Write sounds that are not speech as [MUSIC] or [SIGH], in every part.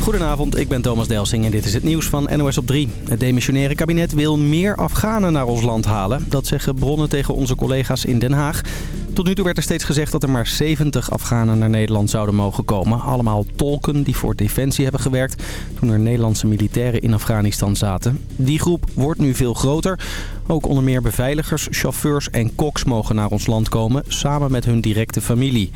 Goedenavond, ik ben Thomas Delsing en dit is het nieuws van NOS op 3. Het demissionaire kabinet wil meer Afghanen naar ons land halen. Dat zeggen bronnen tegen onze collega's in Den Haag. Tot nu toe werd er steeds gezegd dat er maar 70 Afghanen naar Nederland zouden mogen komen. Allemaal tolken die voor Defensie hebben gewerkt toen er Nederlandse militairen in Afghanistan zaten. Die groep wordt nu veel groter. Ook onder meer beveiligers, chauffeurs en koks mogen naar ons land komen, samen met hun directe familie.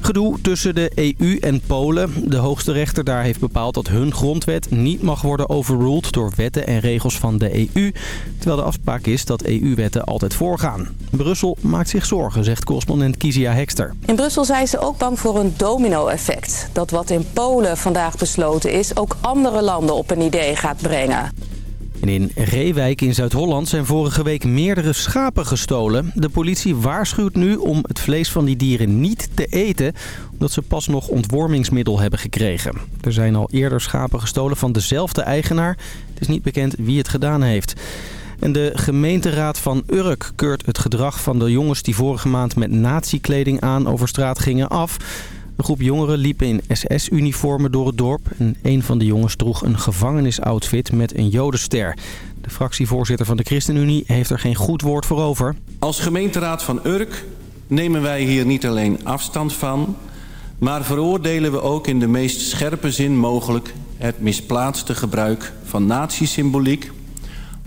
Gedoe tussen de EU en Polen. De hoogste rechter daar heeft bepaald dat hun grondwet niet mag worden overruled door wetten en regels van de EU. Terwijl de afspraak is dat EU-wetten altijd voorgaan. Brussel maakt zich zorgen, zegt correspondent Kizia Hekster. In Brussel zijn ze ook bang voor een domino-effect. Dat wat in Polen vandaag besloten is ook andere landen op een idee gaat brengen. In Reewijk in Zuid-Holland zijn vorige week meerdere schapen gestolen. De politie waarschuwt nu om het vlees van die dieren niet te eten... omdat ze pas nog ontwormingsmiddel hebben gekregen. Er zijn al eerder schapen gestolen van dezelfde eigenaar. Het is niet bekend wie het gedaan heeft. En de gemeenteraad van Urk keurt het gedrag van de jongens die vorige maand met nazi-kleding aan over straat gingen af... Een groep jongeren liepen in SS-uniformen door het dorp. En een van de jongens droeg een gevangenisoutfit met een jodenster. De fractievoorzitter van de ChristenUnie heeft er geen goed woord voor over. Als gemeenteraad van Urk nemen wij hier niet alleen afstand van... maar veroordelen we ook in de meest scherpe zin mogelijk... het misplaatste gebruik van nazi-symboliek...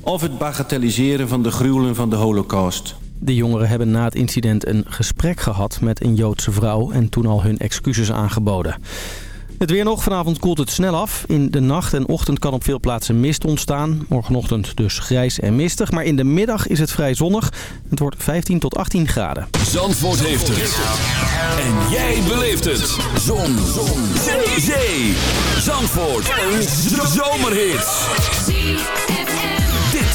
of het bagatelliseren van de gruwelen van de holocaust... De jongeren hebben na het incident een gesprek gehad met een Joodse vrouw en toen al hun excuses aangeboden. Het weer nog. Vanavond koelt het snel af. In de nacht en ochtend kan op veel plaatsen mist ontstaan. Morgenochtend dus grijs en mistig. Maar in de middag is het vrij zonnig. Het wordt 15 tot 18 graden. Zandvoort heeft het. En jij beleeft het. Zon. Zon. Zee. Zandvoort. Een zomerhit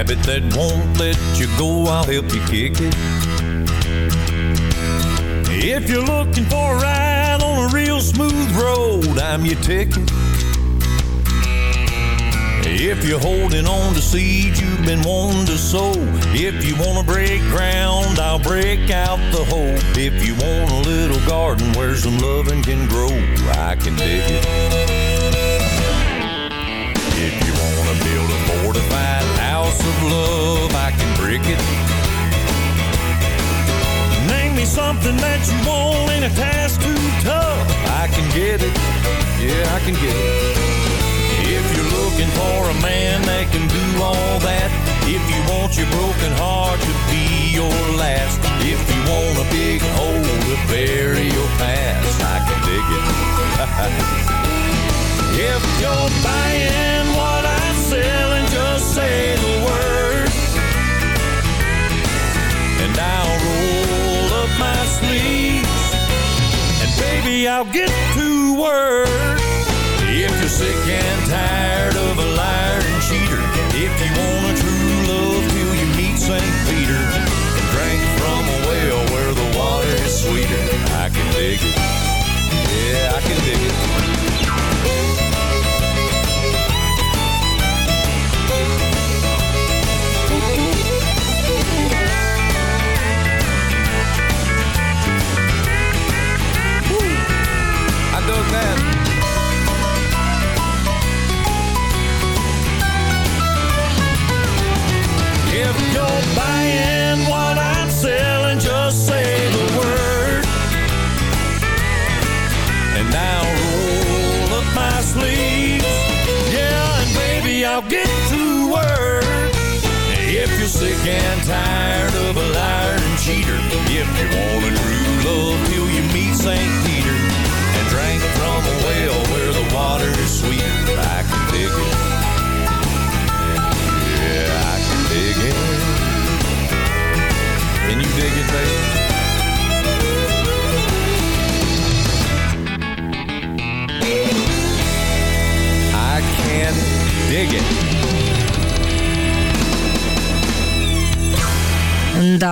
Habit that won't let you go, I'll help you kick it. If you're looking for a ride on a real smooth road, I'm your ticket. If you're holding on to seeds you've been wanting to sow, if you want to break ground, I'll break out the hole. If you want a little garden where some loving can grow, I can dig it. House of love, I can brick it. Name me something that you want in a task too tough. I can get it. Yeah, I can get it. If you're looking for a man that can do all that, if you want your broken heart to be your last, if you want a big hole to bury your past, I can dig it. [LAUGHS] if you're buying what I'm selling, just say the word. And I'll roll up my sleeves. And baby, I'll get to work.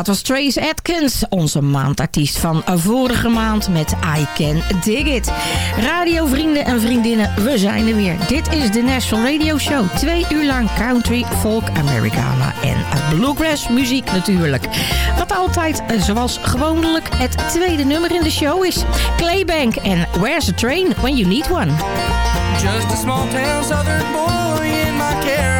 was Trace Atkins, onze maandartiest van vorige maand met I Can Dig It. Radiovrienden en vriendinnen, we zijn er weer. Dit is de National Radio Show. Twee uur lang country, folk, Americana en bluegrass muziek natuurlijk. Wat altijd, eh, zoals gewoonlijk, het tweede nummer in de show is Claybank en Where's the Train When You Need One. Just a small town southern boy in my care.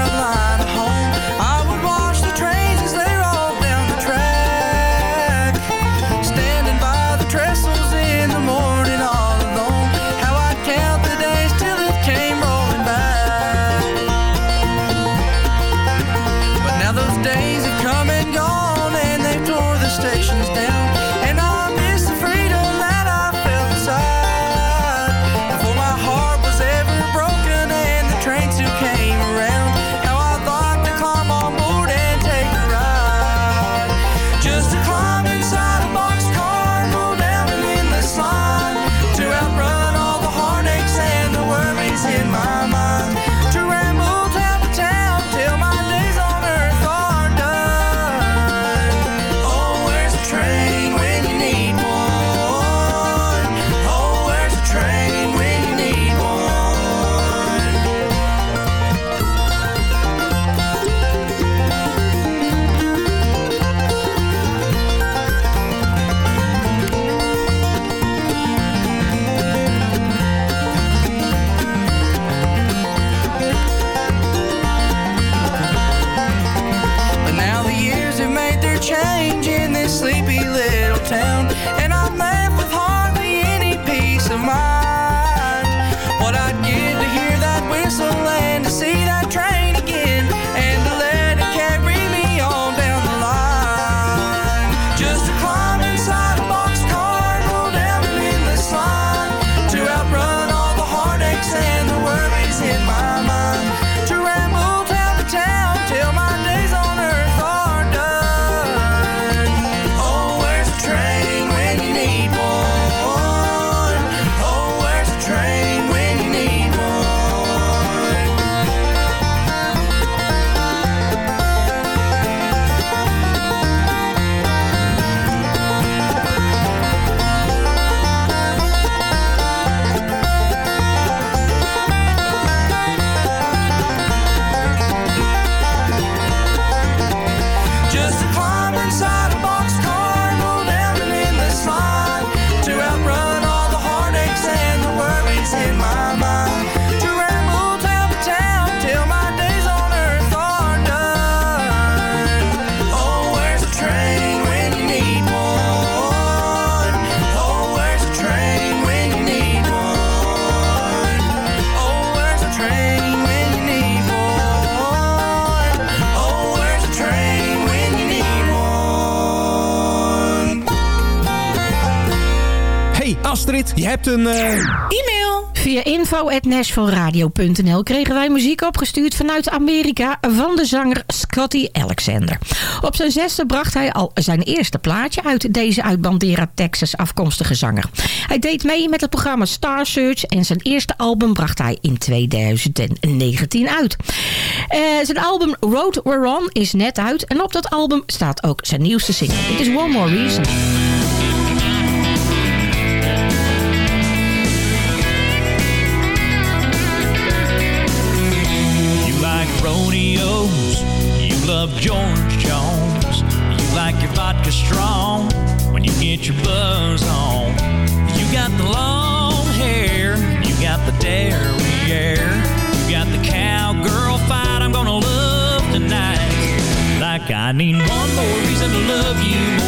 een... Eh, E-mail. Via info.nashvilleradio.nl kregen wij muziek opgestuurd vanuit Amerika van de zanger Scotty Alexander. Op zijn zesde bracht hij al zijn eerste plaatje uit deze uit Bandera, Texas afkomstige zanger. Hij deed mee met het programma Star Search en zijn eerste album bracht hij in 2019 uit. Eh, zijn album Road We're On is net uit en op dat album staat ook zijn nieuwste single. It is One More Reason. rodeos. You love George Jones. You like your vodka strong when you get your buzz on. You got the long hair. You got the derriere. You got the cowgirl fight I'm gonna love tonight. Like I need one more reason to love you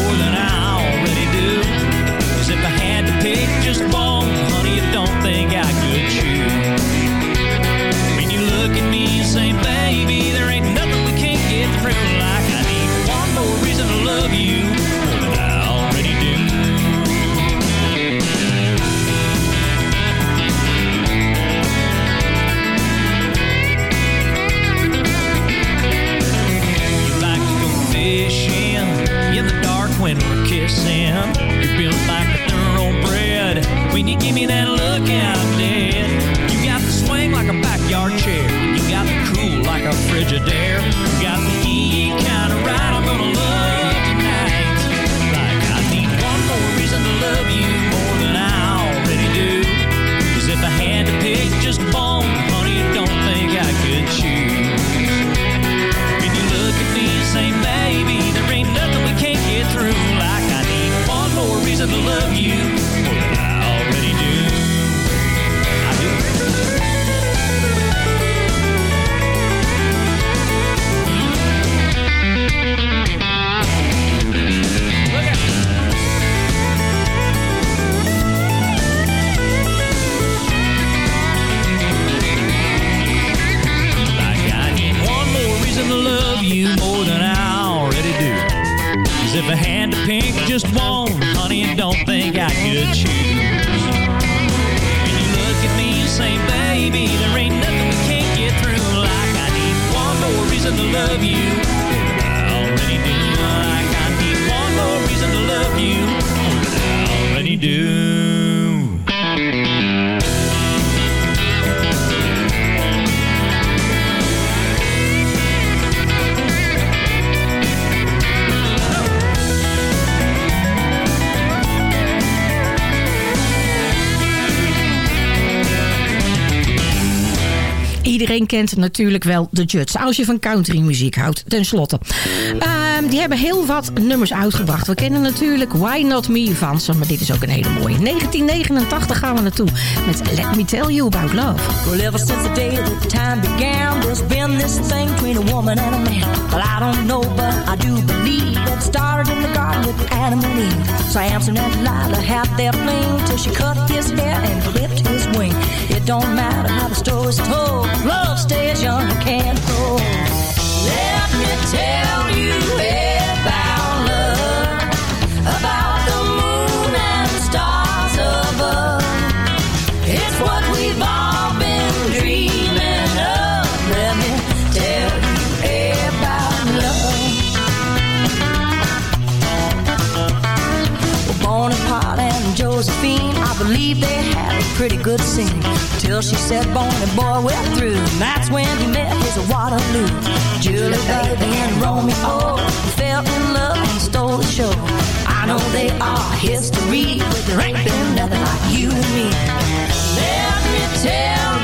Kent natuurlijk wel de Judds. Als je van countrymuziek houdt, ten slotte. Ehm, die hebben heel wat nummers uitgebracht. We kennen natuurlijk Why Not Me van ze, maar dit is ook een hele mooie. 1989 gaan we naartoe met Let Me Tell You About Love. Ever since the day time began, there's been this thing between a woman and a man. Well, I don't know, but I do believe it started in the garden with Adam and Eve. Samson and Delilah had their fling till she cut his hair and clipped his wing. It don't matter how the story's told, love stays young and can't grow. Let me tell you pretty good scene. Till she said, Bonnie boy, we're through. And that's when he met his Waterloo. Julie, baby, and Romeo fell in love and stole the show. I know they are history, but there ain't been nothing like you and me. Let me tell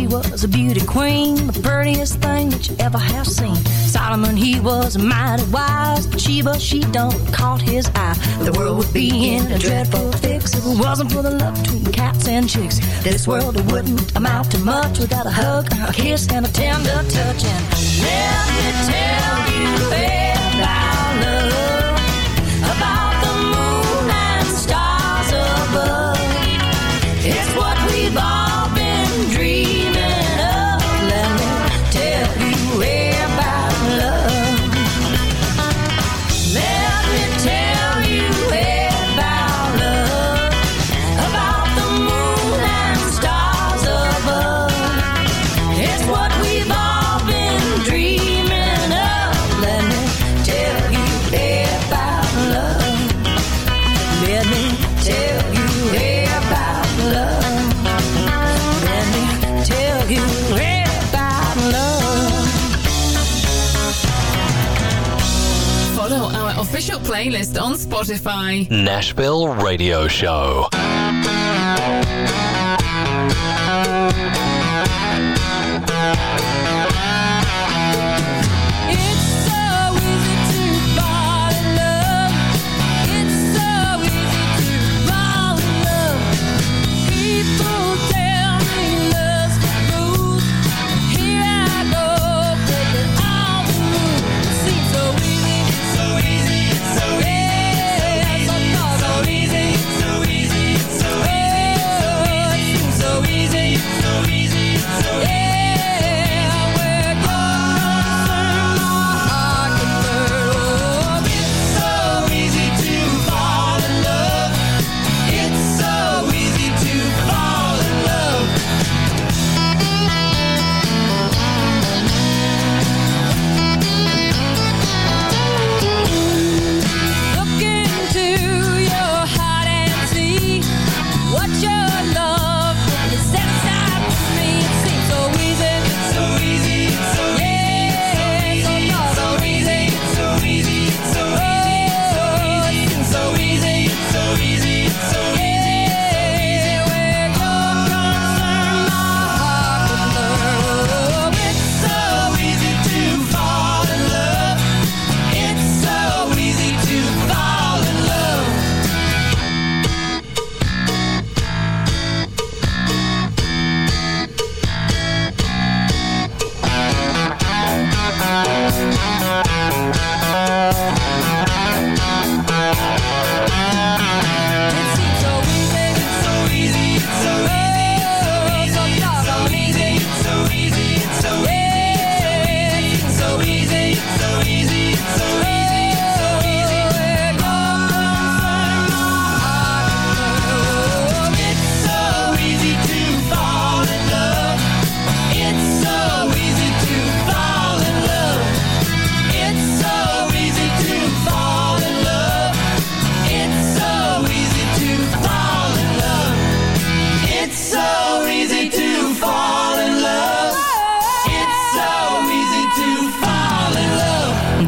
she was a beauty queen, the prettiest thing that you ever have seen. Solomon, he was mighty wise, but Sheba, she don't caught his eye. The world would be in a dreadful fix if it wasn't for the love between cats and chicks. This world wouldn't amount to much without a hug, a kiss, and a tender touch. And let me tell you about playlist on Spotify. Nashville Radio Show.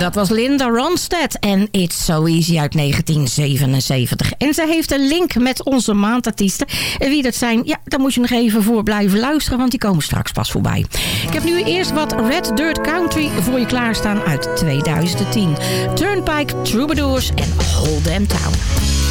dat was Linda Ronstadt en It's So Easy uit 1977. En ze heeft een link met onze maandartiesten. Wie dat zijn, ja, daar moet je nog even voor blijven luisteren... want die komen straks pas voorbij. Ik heb nu eerst wat Red Dirt Country voor je klaarstaan uit 2010. Turnpike Troubadours en Hold Them Town.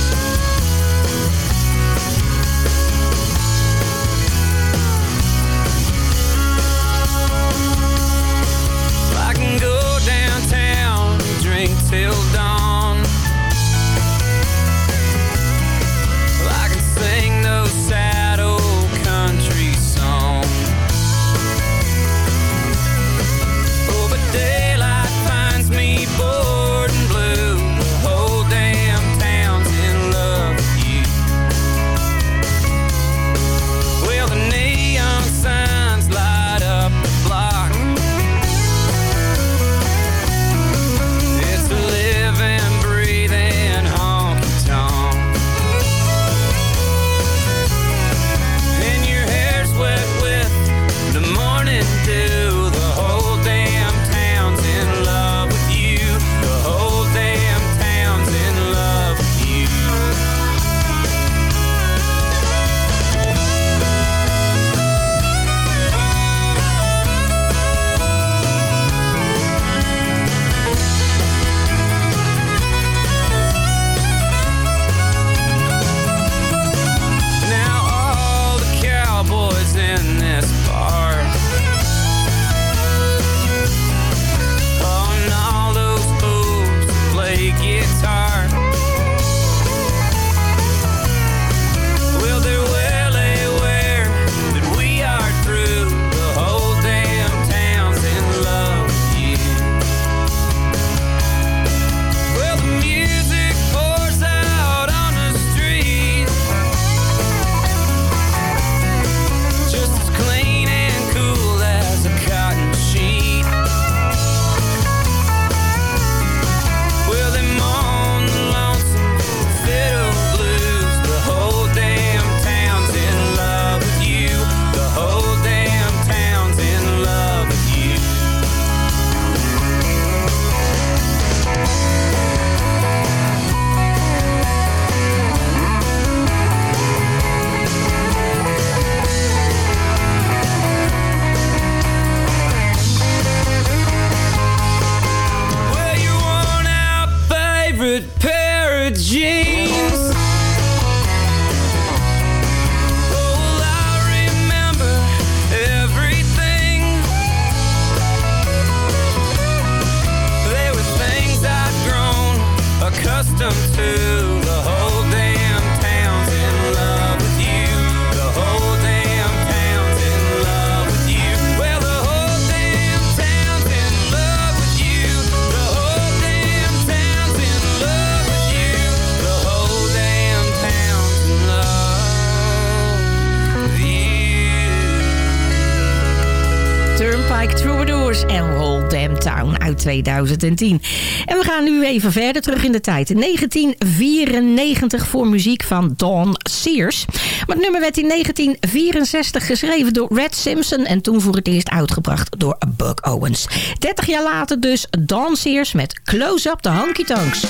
2010. En we gaan nu even verder terug in de tijd. 1994 voor muziek van Don Sears. Maar het nummer werd in 1964 geschreven door Red Simpson... en toen voor het eerst uitgebracht door Buck Owens. 30 jaar later dus Don Sears met Close Up de Honky Tonks.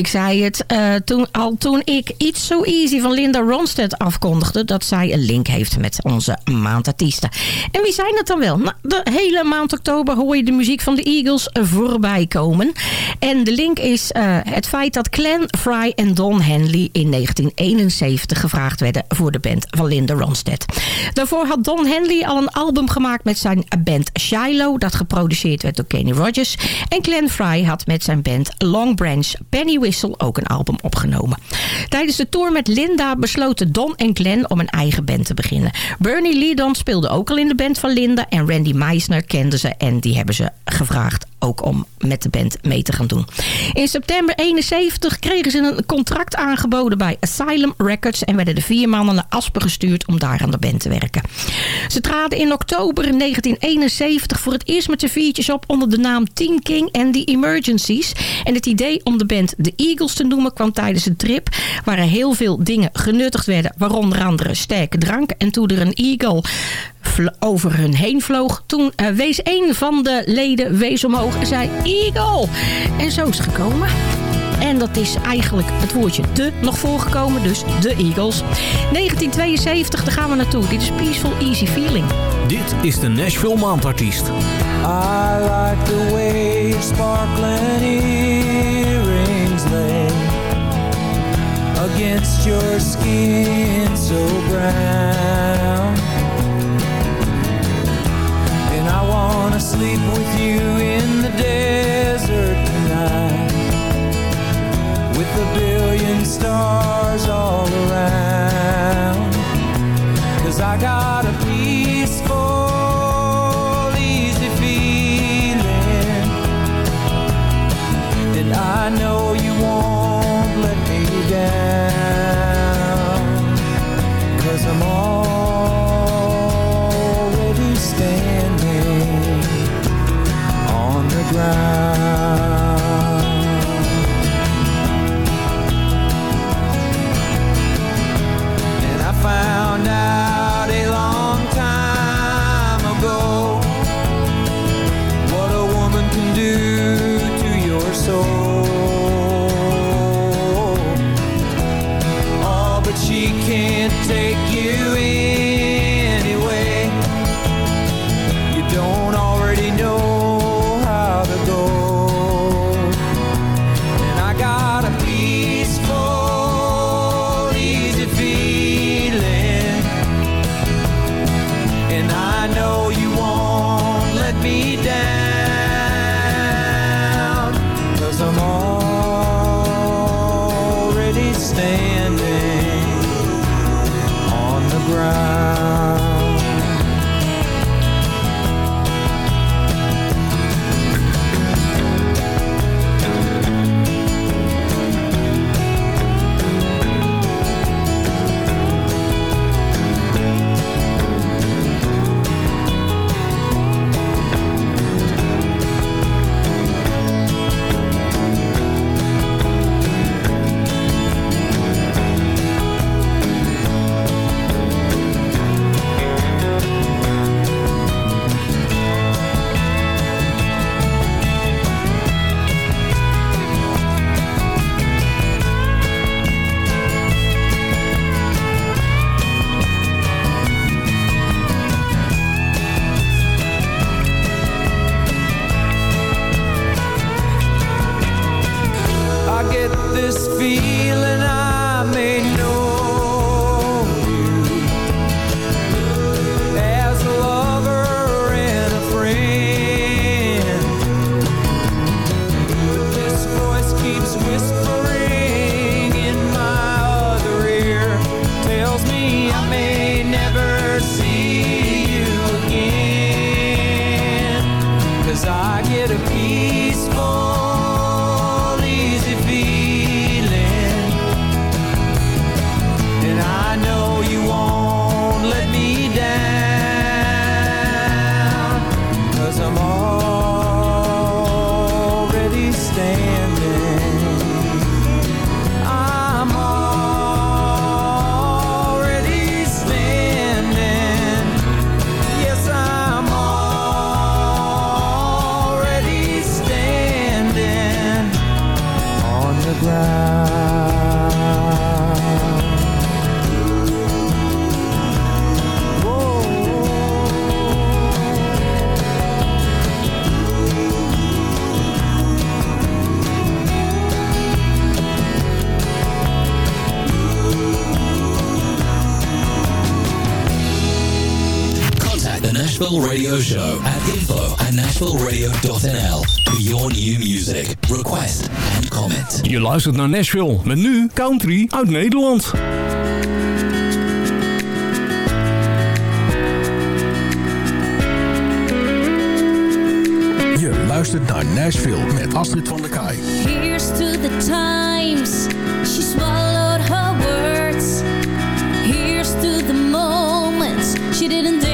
Ik zei het eh, toen, al toen ik It's So Easy van Linda Ronstadt afkondigde... dat zij een link heeft met onze maandartiesten. En wie zijn dat dan wel? Nou, de hele maand oktober hoor je de muziek van de Eagles voorbij komen. En de link is eh, het feit dat Glenn Fry en Don Henley in 1971 gevraagd werden... voor de band van Linda Ronstadt. Daarvoor had Don Henley al een album gemaakt met zijn band Shiloh... dat geproduceerd werd door Kenny Rogers. En Glenn Fry had met zijn band Long Branch Penny Ook een album opgenomen. Tijdens de tour met Linda besloten Don en Glenn om een eigen band te beginnen. Bernie Leadon speelde ook al in de band van Linda en Randy Meisner kenden ze en die hebben ze gevraagd ook om met de band mee te gaan doen. In september 71 kregen ze een contract aangeboden bij Asylum Records en werden de vier mannen naar Aspen gestuurd om daar aan de band te werken. Ze traden in oktober 1971 voor het eerst met z'n viertjes op onder de naam Teen King en The Emergencies. En het idee om de band de Eagles te noemen kwam tijdens een trip waar er heel veel dingen genuttigd werden, waaronder andere sterke drank. En toen er een eagle over hun heen vloog. Toen uh, wees een van de leden wees omhoog en zei Eagle. En zo is het gekomen. En dat is eigenlijk het woordje de nog voorgekomen. Dus de Eagles. 1972, daar gaan we naartoe. Dit is Peaceful Easy Feeling. Dit is de Nashville Maandartiest. I like the way sparkling against your skin so brown. And I wanna sleep with you in the desert tonight with a billion stars all around. Cause I got a peaceful, easy feeling that I know around I know you won't let me down. luistert naar Nashville. Met nu country uit Nederland. Je luistert naar Nashville met Astrid van der Kaai. Here's to the times she swallowed her words. Here's to the moments she didn't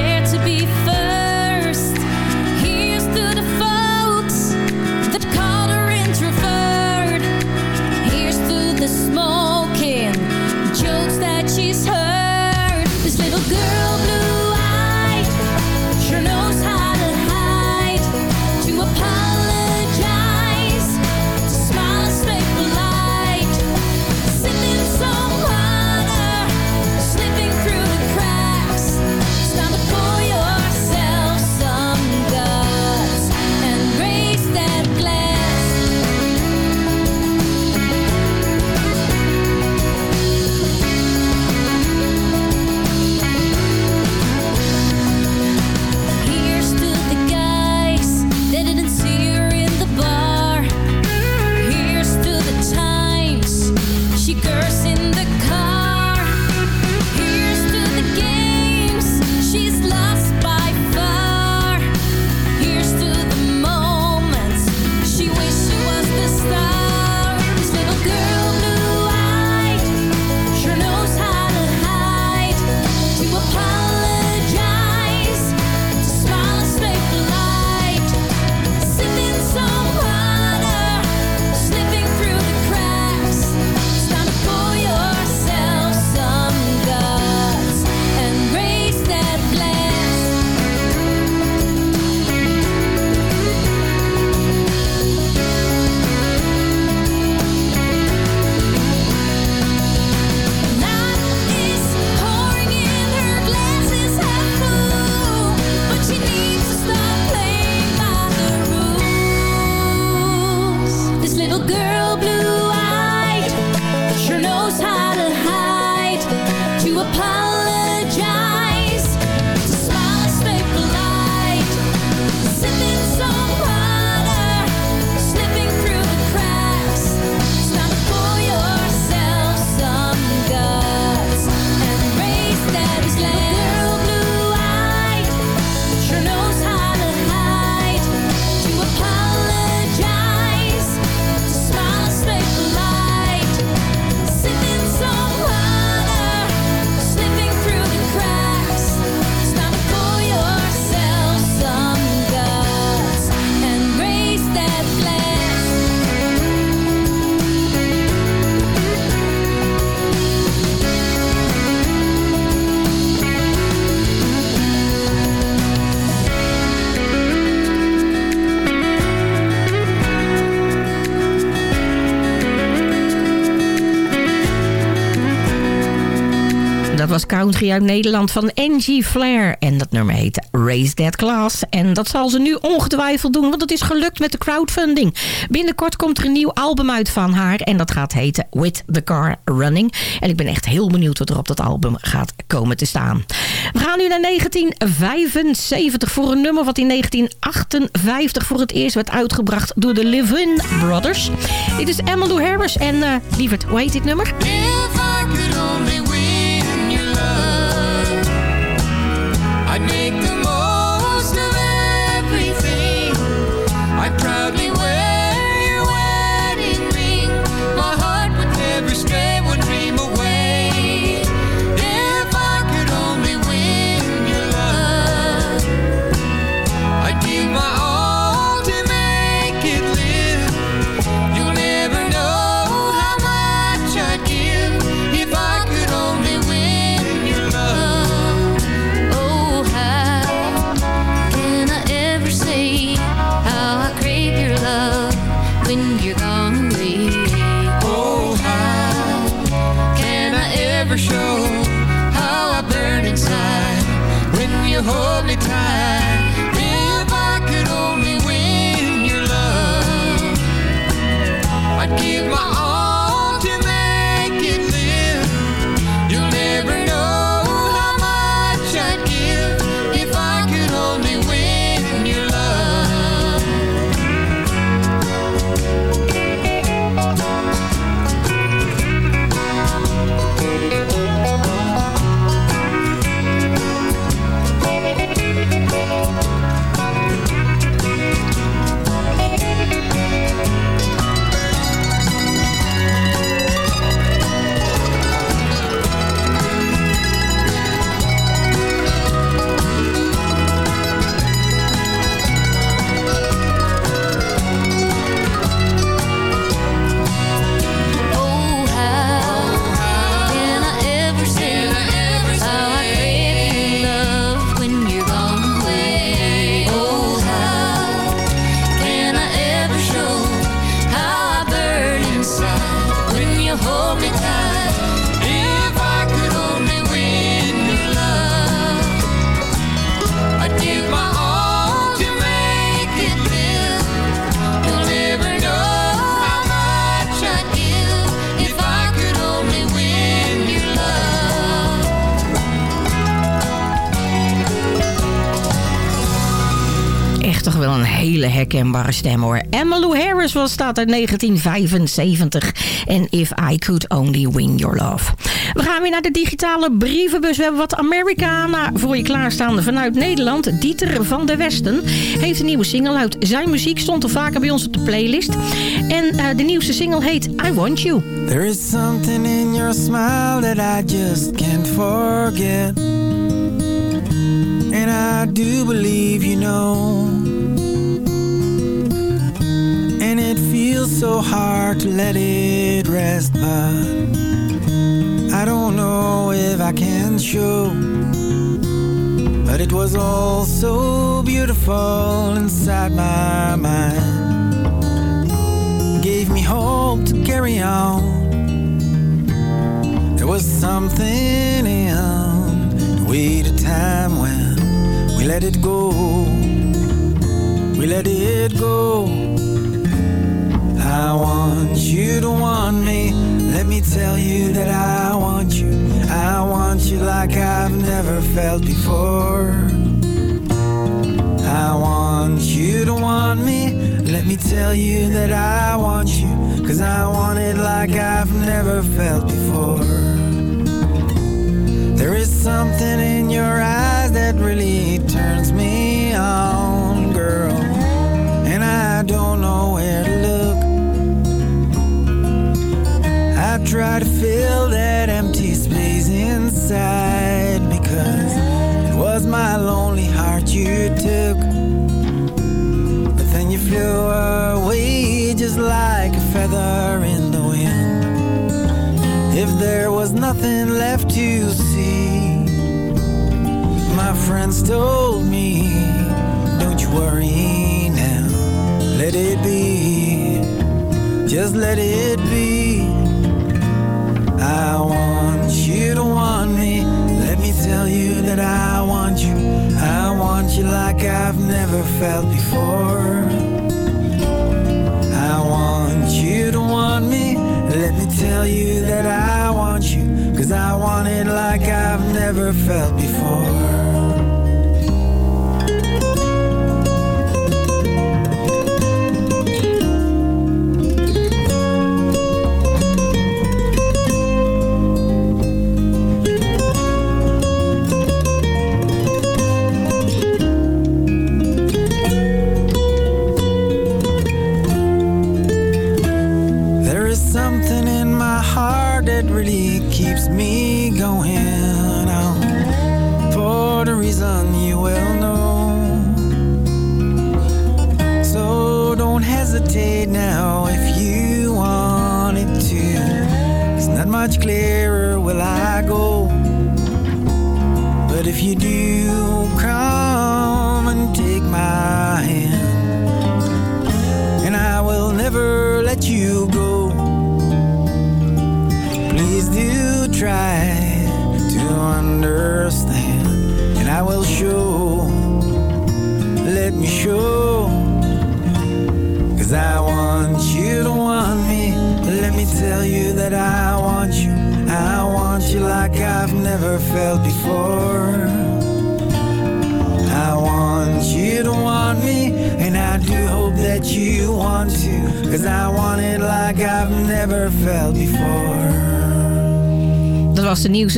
country uit Nederland van Angie Flair. En dat nummer heet Raise That Class. En dat zal ze nu ongetwijfeld doen, want het is gelukt met de crowdfunding. Binnenkort komt er een nieuw album uit van haar. En dat gaat heten With The Car Running. En ik ben echt heel benieuwd wat er op dat album gaat komen te staan. We gaan nu naar 1975 voor een nummer wat in 1958 voor het eerst werd uitgebracht door de Levin Brothers. Dit is Emmylou Harris en uh, lieverd, hoe heet dit nummer? Stem hoor. Harris was dat uit 1975. En If I Could Only Win Your Love. We gaan weer naar de digitale brievenbus. We hebben wat Americana voor je klaarstaan vanuit Nederland. Dieter van der Westen heeft een nieuwe single uit. Zijn muziek stond al vaker bij ons op de playlist. En uh, de nieuwste single heet I Want You. There is something in your smile that I just can't forget. And I do believe you know. It feels so hard to let it rest, but I don't know if I can show. But it was all so beautiful inside my mind. Gave me hope to carry on. There was something in the weight of time when we let it go. We let it go. I want you to want me. Let me tell you that I want you. I want you like I've never felt before. I want you to want me. Let me tell you that I want you. Cause I want it like I've never felt before. There is something in your eyes that really turns me on, girl. And I don't know try to fill that empty space inside because it was my lonely heart you took. But then you flew away just like a feather in the wind. If there was nothing left to see, my friends told me, don't you worry now, let it be, just let it be. I want you to want me. Let me tell you that I want you. I want you like I've never felt before. I want you to want me. Let me tell you that I want you. Cause I want it like I've never felt before.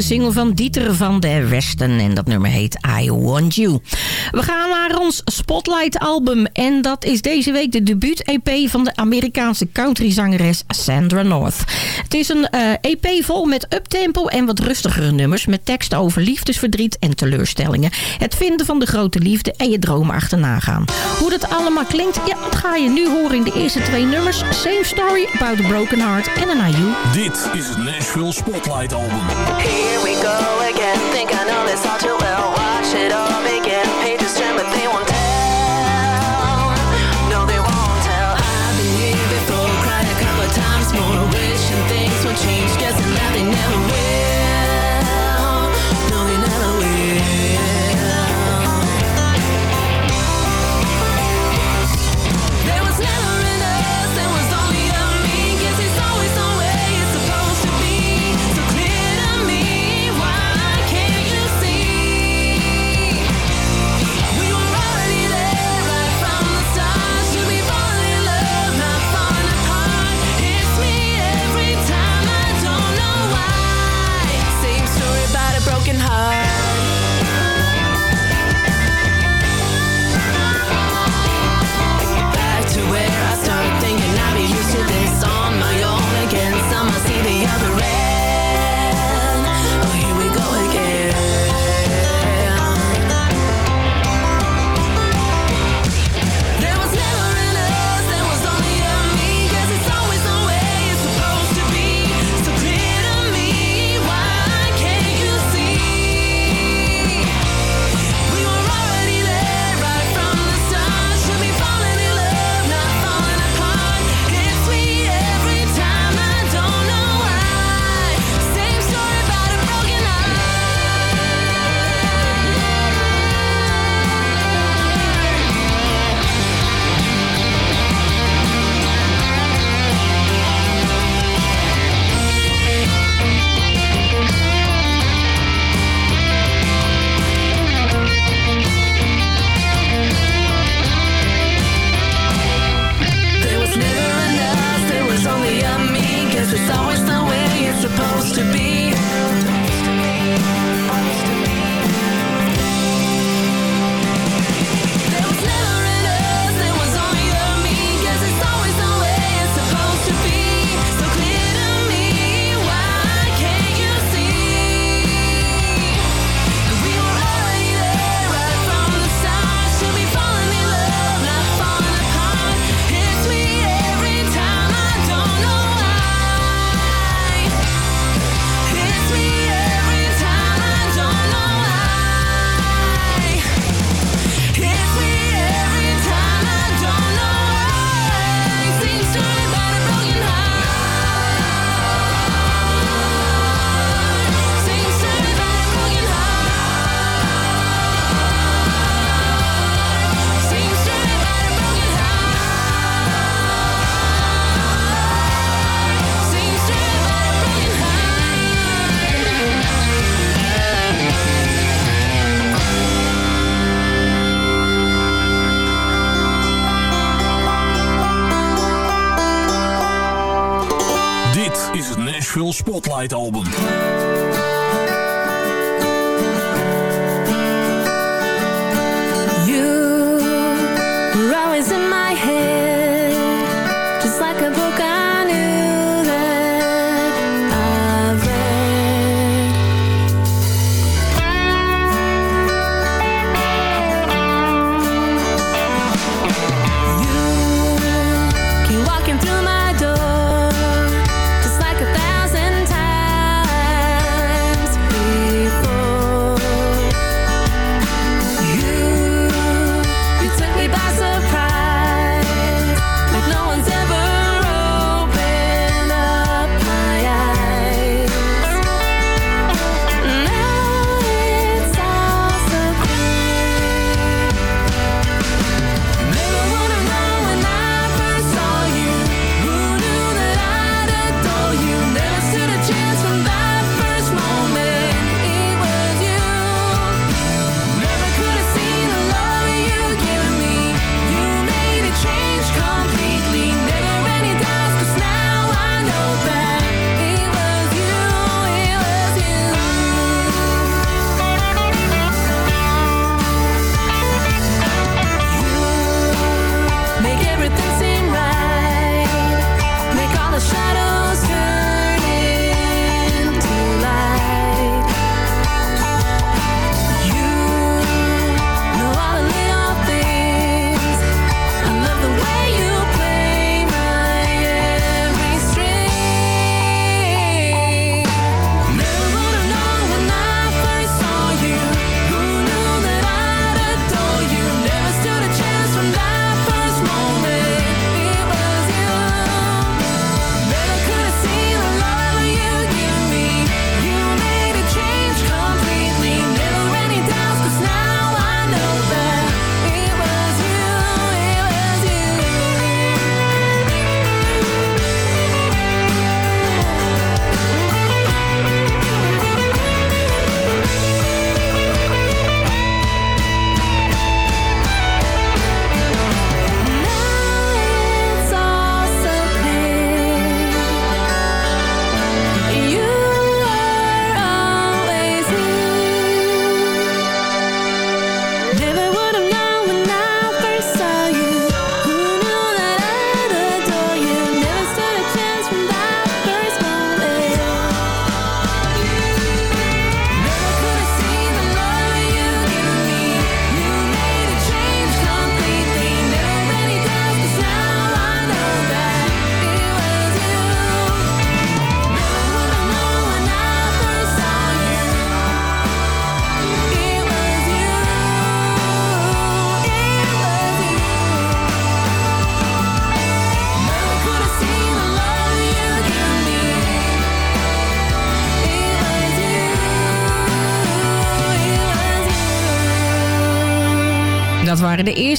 Single van Dieter van der Westen. En dat nummer heet I Want You. We gaan naar ons Spotlight album. En dat is deze week de debuut-EP van de Amerikaanse countryzangeres Sandra North. Het is een eh, EP vol met uptempo en wat rustigere nummers. Met teksten over liefdesverdriet en teleurstellingen. Het vinden van de grote liefde en je dromen achterna gaan. Hoe dat allemaal klinkt, ja, dat ga je nu horen in de eerste twee nummers. Same Story, About a Broken Heart en een You. Dit is het Nashville Spotlight album. Here we go again. Think I know this all too well. Watch it all begin.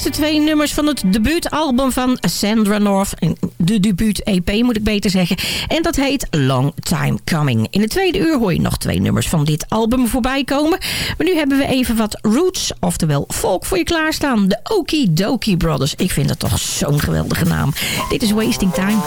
Eerste twee nummers van het debuutalbum van Sandra North. De debuut-EP moet ik beter zeggen. En dat heet Long Time Coming. In het tweede uur hoor je nog twee nummers van dit album voorbij komen. Maar nu hebben we even wat roots, oftewel folk voor je klaarstaan. De Okie Dokie Brothers. Ik vind dat toch zo'n geweldige naam. Dit is Wasting Time.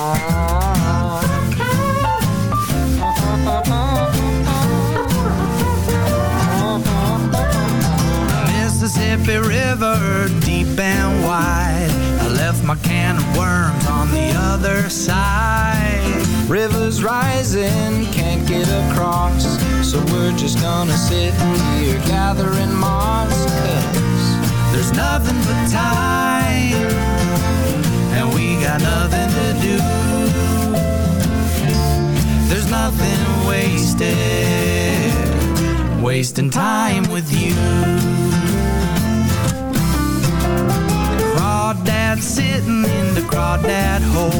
Mississippi River, deep and wide. I left my can of worms on the other side. River's rising, can't get across. So we're just gonna sit here gathering moss. Cause there's nothing but time. And we got nothing to do. There's nothing wasted. Wasting time with you. Crawdad sitting in the crawdad hole.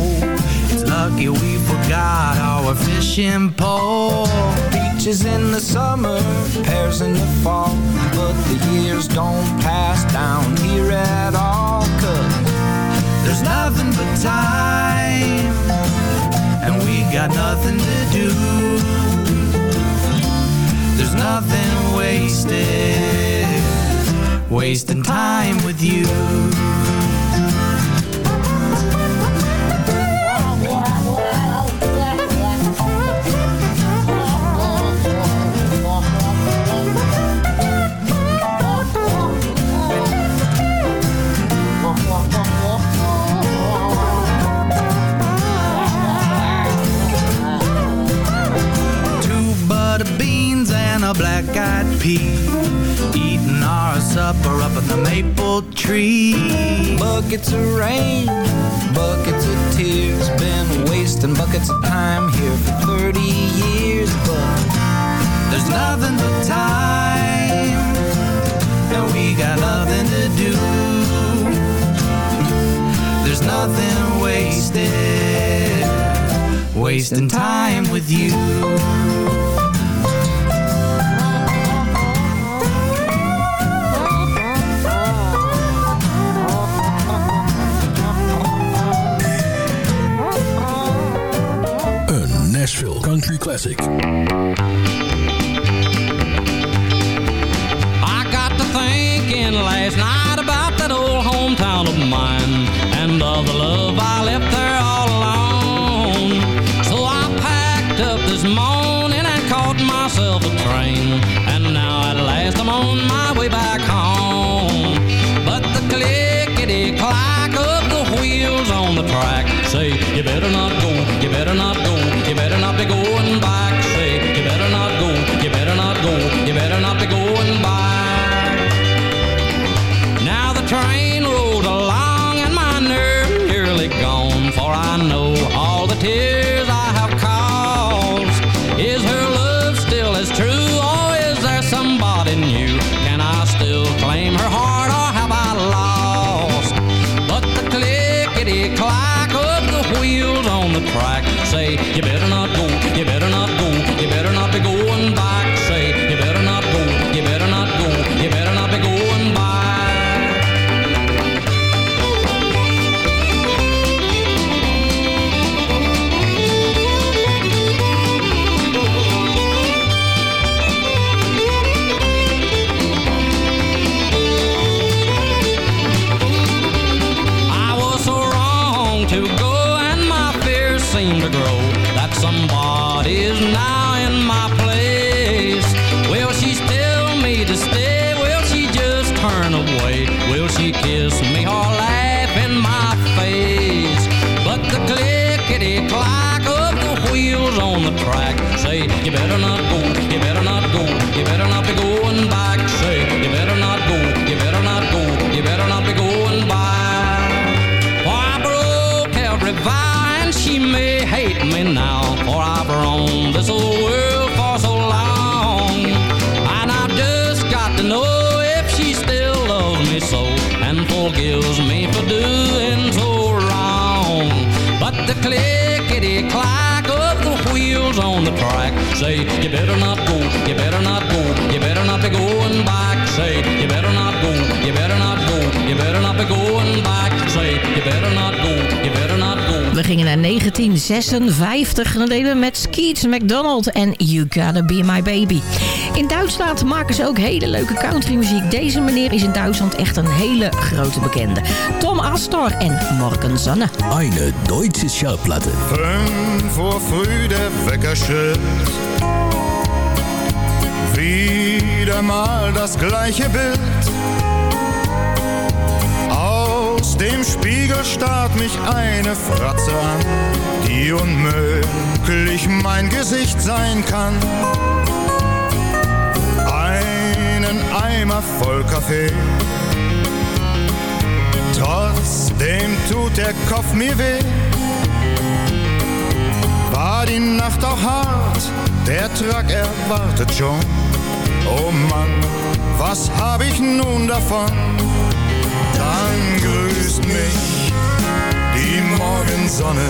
It's lucky we forgot our fishing pole. Beaches in the summer, pears in the fall. But the years don't pass down here at all. Cause there's nothing but time. And we got nothing to do. There's nothing wasted. Wasting time with you. Peeve. Eating our supper up in the maple tree. Buckets of rain, buckets of tears. Been wasting buckets of time here for 30 years, but there's nothing but time, and we got nothing to do. There's nothing wasted, wasting time with you. Country Classic. I got to thinking last night forgives me for doing so wrong But the clickety clack of the wheels on the track. Say you better not go, you better not go You better not be going back. Say you better not go, you better not go You better not be going back. Say you better not go, you better not go. We gingen naar 1956 en deden met Skeets McDonald en You Gotta Be My Baby. In Duitsland maken ze ook hele leuke countrymuziek. Deze meneer is in Duitsland echt een hele grote bekende. Tom Astor en Morgen Sonne. Eine deutsche Schallplatte. Fünf Uhr früh der Wecker schrillt. Wieder mal das gleiche Bild. Aus dem Spiegel starrt mich eine Fratze an, die unmöglich mein Gesicht sein kann. Eimer voll Kaffee. Trotzdem tut der Kopf mir weh. War die Nacht auch hart, der Truck erwartet schon. Oh Mann, was hab ich nun davon? Dann grüßt mich die Morgensonne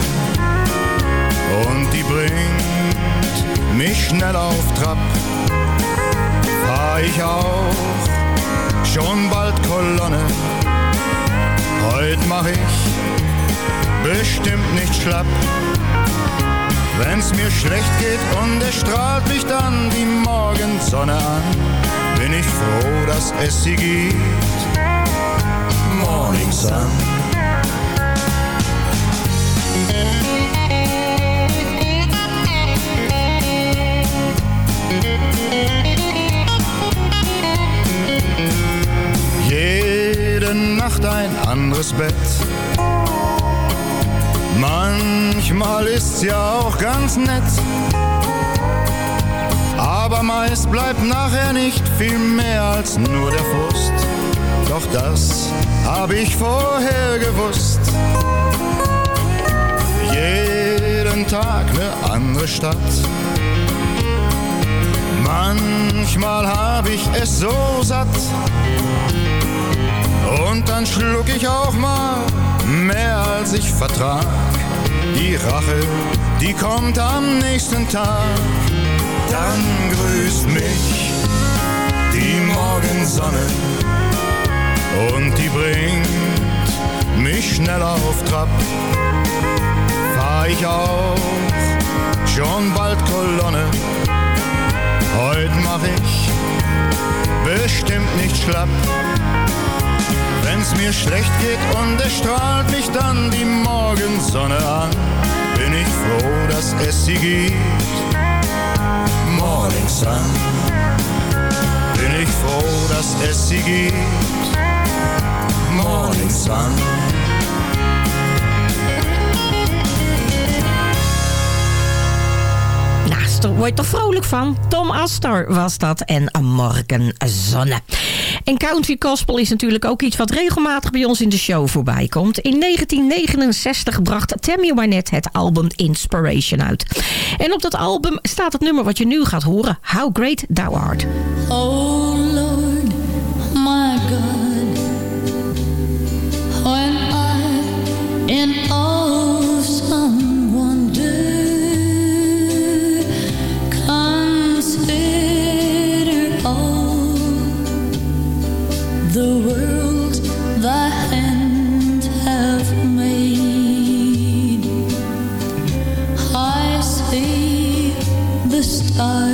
und die bringt mich schnell auf Trab. Fahr ich auch schon bald Kolonne, heut mach ich bestimmt nicht schlapp. Wenn's mir schlecht geht und es strahlt mich dann die Morgensonne an, bin ich froh, dass es sie gibt. Morning Sun. Anderes Bett. Manchmal ist's ja auch ganz nett. Aber meist bleibt nachher nicht viel mehr als nur der Frust. Doch das hab ich vorher gewusst. Jeden Tag ne andere Stadt. Manchmal hab ich es so satt. Und dann schluck ich auch mal mehr als ich vertrag. Die Rache, die kommt am nächsten Tag. Dann grüßt mich die Morgensonne und die bringt mich schnell auf Trab. Fahr ich auch schon bald Kolonne. Heute mach ich bestimmt nicht schlapp. Wenn's mir schlecht geht und es strahlt mich dann die Morgensonne an, bin ich froh, dass es sie gibt. Morning Sun. Bin ich froh, dass es sie gibt. Morning Sun. Naast word je toch vrolijk van. Tom Astor was dat en Morgenzonne. En country gospel is natuurlijk ook iets wat regelmatig bij ons in de show voorbij komt. In 1969 bracht Tammy Wynette het album Inspiration uit. En op dat album staat het nummer wat je nu gaat horen. How Great Thou Art. Oh Lord, my God, when I in awesome are